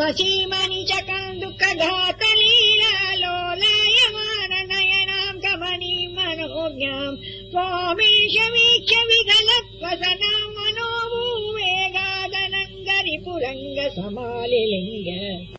मसीमनि च कन्दुः लोलायमान नयनाम् मनोज्ञाम् त्वामेष वीक्ष विदलत्वसनाम् मनोभूवेगादनङ्गरि पुरङ्ग समालिलिङ्ग